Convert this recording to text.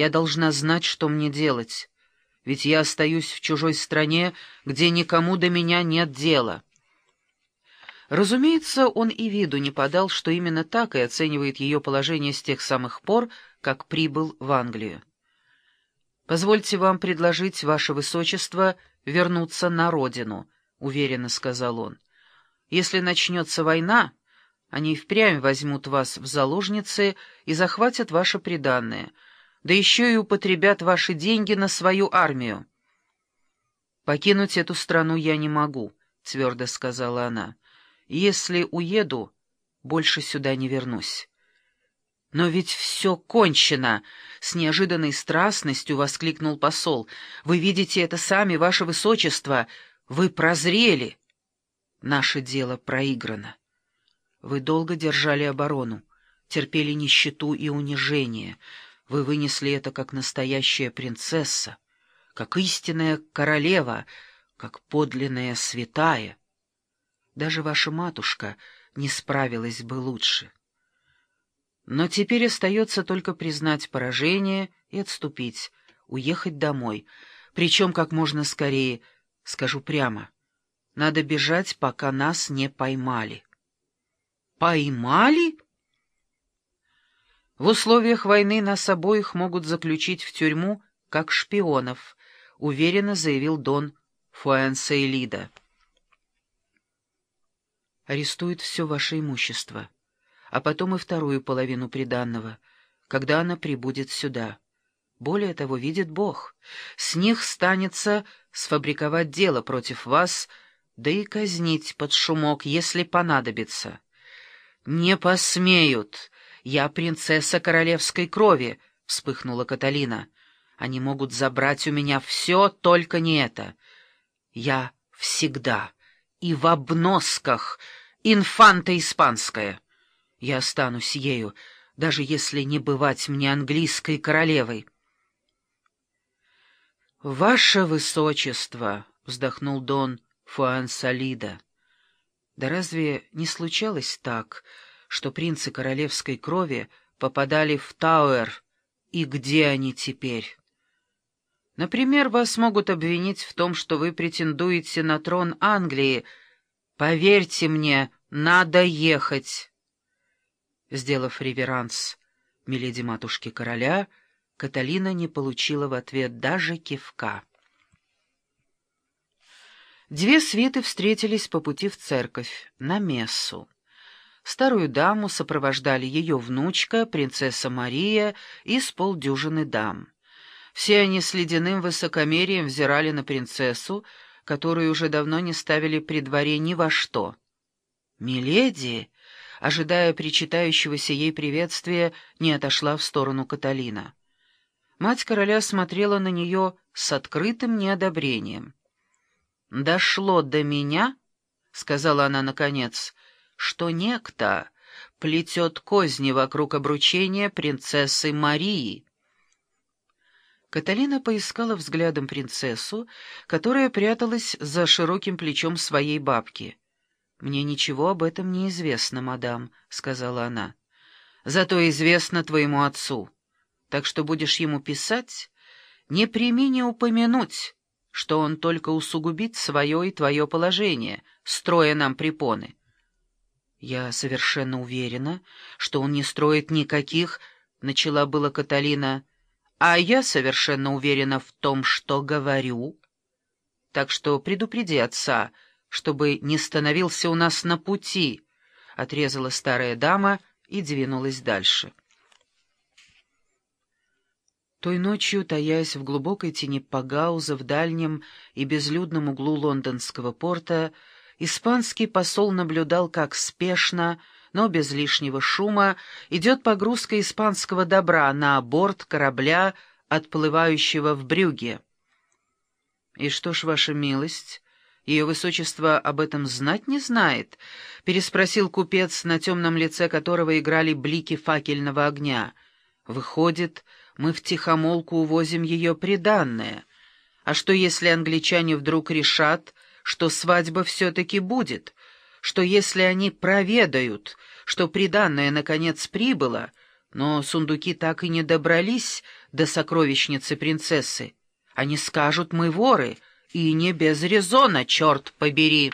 Я должна знать, что мне делать, ведь я остаюсь в чужой стране, где никому до меня нет дела». Разумеется, он и виду не подал, что именно так и оценивает ее положение с тех самых пор, как прибыл в Англию. «Позвольте вам предложить, ваше высочество, вернуться на родину», — уверенно сказал он. «Если начнется война, они впрямь возьмут вас в заложницы и захватят ваше приданное, да еще и употребят ваши деньги на свою армию». «Покинуть эту страну я не могу», — твердо сказала она. Если уеду, больше сюда не вернусь. «Но ведь все кончено!» — с неожиданной страстностью воскликнул посол. «Вы видите это сами, ваше высочество! Вы прозрели!» «Наше дело проиграно. Вы долго держали оборону, терпели нищету и унижение. Вы вынесли это как настоящая принцесса, как истинная королева, как подлинная святая. Даже ваша матушка не справилась бы лучше. Но теперь остается только признать поражение и отступить, уехать домой, причем как можно скорее, скажу прямо. Надо бежать, пока нас не поймали. Поймали? В условиях войны нас обоих могут заключить в тюрьму, как шпионов, уверенно заявил Дон Фуэнсейлида арестует все ваше имущество, а потом и вторую половину приданного, когда она прибудет сюда. Более того, видит Бог, с них станется сфабриковать дело против вас, да и казнить под шумок, если понадобится. «Не посмеют! Я принцесса королевской крови!» — вспыхнула Каталина. «Они могут забрать у меня все, только не это. Я всегда и в обносках...» инфанта испанская. Я останусь ею, даже если не бывать мне английской королевой. «Ваше высочество!» — вздохнул Дон Фуансалида. «Да разве не случалось так, что принцы королевской крови попадали в Тауэр, и где они теперь?» Например, вас могут обвинить в том, что вы претендуете на трон Англии, «Поверьте мне, надо ехать!» Сделав реверанс миледи матушки короля, Каталина не получила в ответ даже кивка. Две свиты встретились по пути в церковь, на мессу. Старую даму сопровождали ее внучка, принцесса Мария и с полдюжины дам. Все они с ледяным высокомерием взирали на принцессу, которую уже давно не ставили при дворе ни во что. «Миледи!» ожидая причитающегося ей приветствия, не отошла в сторону Каталина. Мать короля смотрела на нее с открытым неодобрением. «Дошло до меня, — сказала она наконец, — что некто плетет козни вокруг обручения принцессы Марии». Каталина поискала взглядом принцессу, которая пряталась за широким плечом своей бабки. «Мне ничего об этом не известно, мадам», — сказала она. «Зато известно твоему отцу. Так что будешь ему писать, не прими не упомянуть, что он только усугубит свое и твое положение, строя нам препоны». «Я совершенно уверена, что он не строит никаких...» — начала была Каталина — а я совершенно уверена в том, что говорю. Так что предупреди отца, чтобы не становился у нас на пути, — отрезала старая дама и двинулась дальше. Той ночью, таясь в глубокой тени Пагауза в дальнем и безлюдном углу лондонского порта, испанский посол наблюдал, как спешно, но без лишнего шума, идет погрузка испанского добра на борт корабля, отплывающего в Брюге. «И что ж, ваша милость, ее высочество об этом знать не знает?» — переспросил купец, на темном лице которого играли блики факельного огня. «Выходит, мы втихомолку увозим ее приданное. А что, если англичане вдруг решат, что свадьба все-таки будет?» что если они проведают, что приданное наконец прибыло, но сундуки так и не добрались до сокровищницы принцессы. Они скажут, мы воры, и не без резона, черт побери».